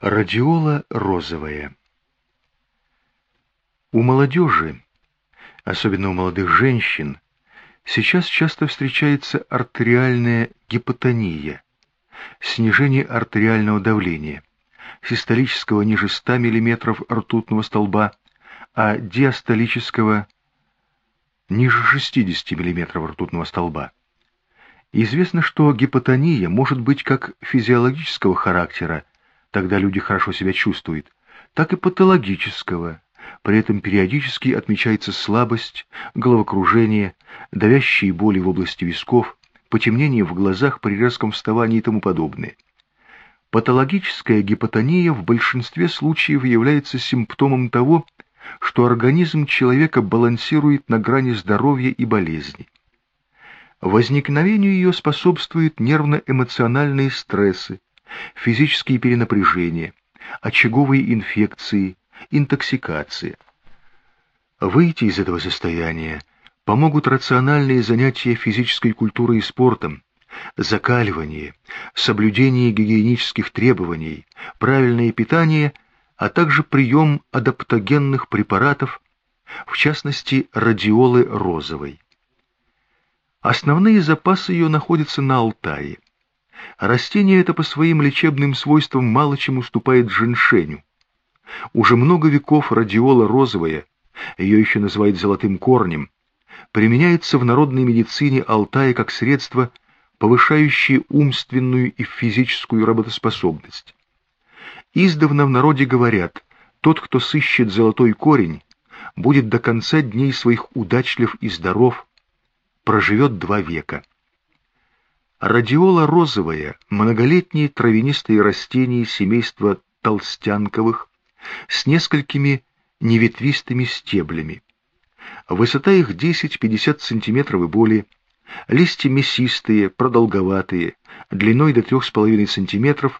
Радиола розовая. У молодежи, особенно у молодых женщин, сейчас часто встречается артериальная гипотония, снижение артериального давления, систолического ниже 100 мм ртутного столба, а диастолического ниже 60 мм ртутного столба. Известно, что гипотония может быть как физиологического характера, тогда люди хорошо себя чувствуют, так и патологического. При этом периодически отмечается слабость, головокружение, давящие боли в области висков, потемнение в глазах при резком вставании и тому подобное. Патологическая гипотония в большинстве случаев является симптомом того, что организм человека балансирует на грани здоровья и болезни. Возникновению ее способствуют нервно-эмоциональные стрессы, физические перенапряжения, очаговые инфекции, интоксикация. Выйти из этого состояния помогут рациональные занятия физической культурой и спортом, закаливание, соблюдение гигиенических требований, правильное питание, а также прием адаптогенных препаратов, в частности радиолы розовой. Основные запасы ее находятся на Алтае. Растение это по своим лечебным свойствам мало чем уступает женьшеню. Уже много веков радиола розовая, ее еще называют золотым корнем, применяется в народной медицине Алтая как средство, повышающее умственную и физическую работоспособность. Издавна в народе говорят, тот, кто сыщет золотой корень, будет до конца дней своих удачлив и здоров, проживет два века. Радиола розовая – многолетние травянистые растения семейства толстянковых с несколькими неветвистыми стеблями. Высота их 10-50 см и более, листья мясистые, продолговатые, длиной до 3,5 см,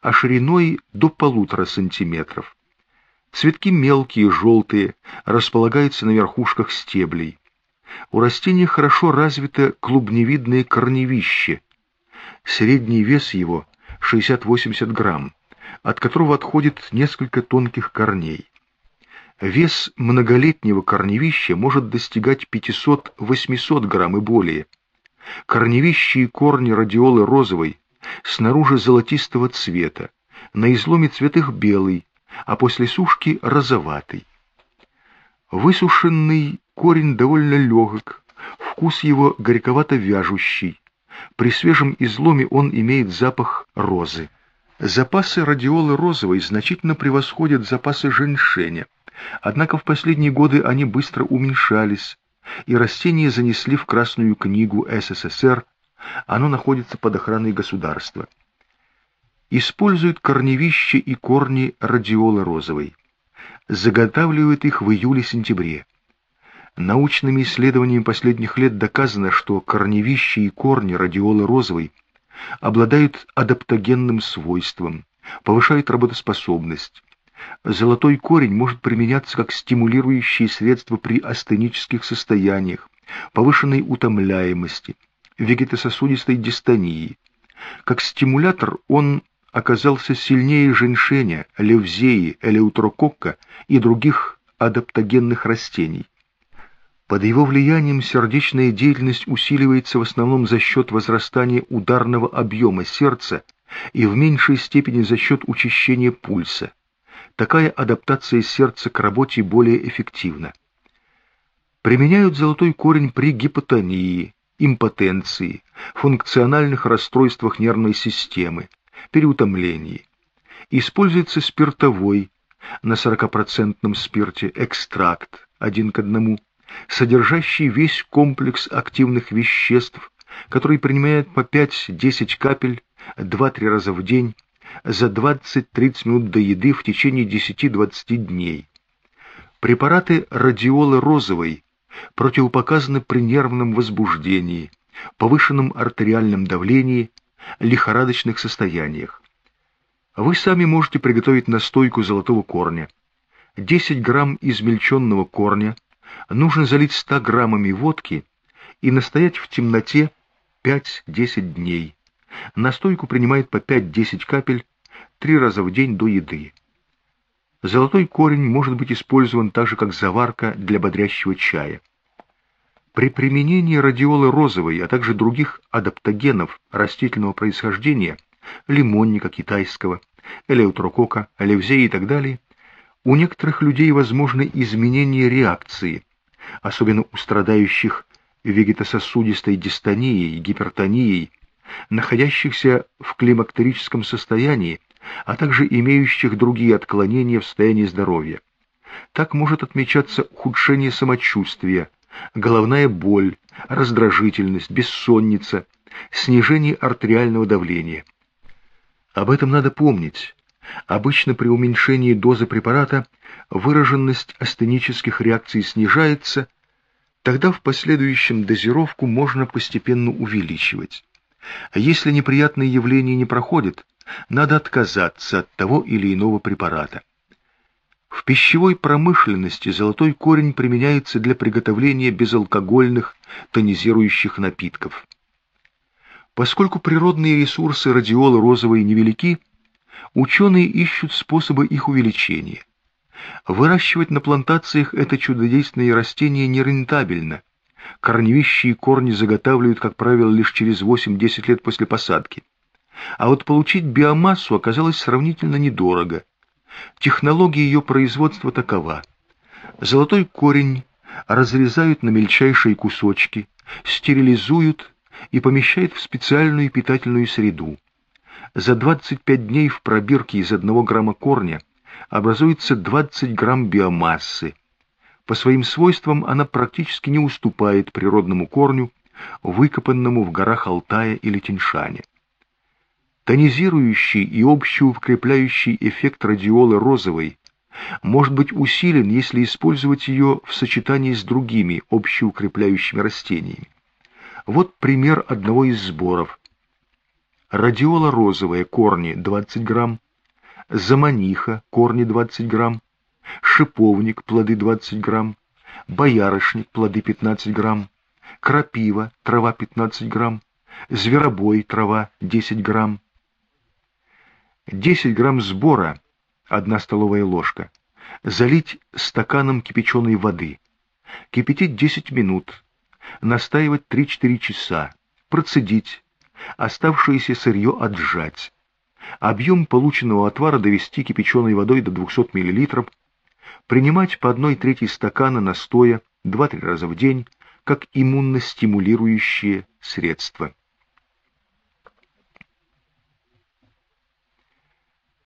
а шириной до полутора сантиметров. Цветки мелкие, желтые, располагаются на верхушках стеблей. У растения хорошо развито клубневидное корневище. Средний вес его 60-80 грамм, от которого отходит несколько тонких корней. Вес многолетнего корневища может достигать 500-800 грамм и более. Корневище и корни радиолы розовой, снаружи золотистого цвета, на изломе цвет их белый, а после сушки розоватый. Высушенный корень довольно легок, вкус его горьковато-вяжущий. При свежем изломе он имеет запах розы. Запасы радиолы розовой значительно превосходят запасы женьшеня, однако в последние годы они быстро уменьшались, и растения занесли в Красную книгу СССР, оно находится под охраной государства. Используют корневища и корни радиолы розовой. Заготавливают их в июле-сентябре. Научными исследованиями последних лет доказано, что корневища и корни радиолы розовой обладают адаптогенным свойством, повышают работоспособность. Золотой корень может применяться как стимулирующее средство при астенических состояниях, повышенной утомляемости, вегетососудистой дистонии. Как стимулятор он оказался сильнее женьшеня, левзеи, элеутрококка и других адаптогенных растений. Под его влиянием сердечная деятельность усиливается в основном за счет возрастания ударного объема сердца и в меньшей степени за счет учащения пульса. Такая адаптация сердца к работе более эффективна. Применяют золотой корень при гипотонии, импотенции, функциональных расстройствах нервной системы, переутомлении. Используется спиртовой на 40% спирте экстракт один к одному содержащий весь комплекс активных веществ, который принимает по 5-10 капель 2-3 раза в день за 20-30 минут до еды в течение 10-20 дней. Препараты радиолы розовой противопоказаны при нервном возбуждении, повышенном артериальном давлении, лихорадочных состояниях. Вы сами можете приготовить настойку золотого корня. 10 грамм измельченного корня – нужно залить 100 граммами водки и настоять в темноте 5-10 дней. Настойку принимает по 5-10 капель 2-3 раза в день до еды. Золотой корень может быть использован также как заварка для бодрящего чая. При применении радиолы розовой, а также других адаптогенов растительного происхождения, лимонника китайского, элеутрокока, алевзеи и так далее, у некоторых людей возможны изменения реакции, особенно у страдающих вегетососудистой дистонией, гипертонией, находящихся в климактерическом состоянии, а также имеющих другие отклонения в состоянии здоровья. Так может отмечаться ухудшение самочувствия, головная боль, раздражительность, бессонница, снижение артериального давления. Об этом надо помнить. Обычно при уменьшении дозы препарата выраженность астенических реакций снижается, тогда в последующем дозировку можно постепенно увеличивать. А если неприятные явления не проходят, надо отказаться от того или иного препарата. В пищевой промышленности золотой корень применяется для приготовления безалкогольных тонизирующих напитков. Поскольку природные ресурсы радиолы розовой невелики, ученые ищут способы их увеличения. Выращивать на плантациях это чудодейственное растение нерентабельно. Корневищие корни заготавливают, как правило, лишь через 8-10 лет после посадки. А вот получить биомассу оказалось сравнительно недорого – Технология ее производства такова. Золотой корень разрезают на мельчайшие кусочки, стерилизуют и помещают в специальную питательную среду. За 25 дней в пробирке из 1 грамма корня образуется 20 грамм биомассы. По своим свойствам она практически не уступает природному корню, выкопанному в горах Алтая или Тиньшане. Тонизирующий и общеукрепляющий эффект радиолы розовой может быть усилен, если использовать ее в сочетании с другими общеукрепляющими растениями. Вот пример одного из сборов. Радиола розовая, корни 20 грамм, заманиха, корни 20 грамм, шиповник, плоды 20 грамм, боярышник, плоды 15 грамм, крапива, трава 15 грамм, зверобой, трава 10 грамм, 10 грамм сбора, 1 столовая ложка, залить стаканом кипяченой воды, кипятить 10 минут, настаивать 3-4 часа, процедить, оставшееся сырье отжать, объем полученного отвара довести кипяченой водой до 200 мл, принимать по 1 трети стакана настоя 2-3 раза в день, как иммуностимулирующее средство.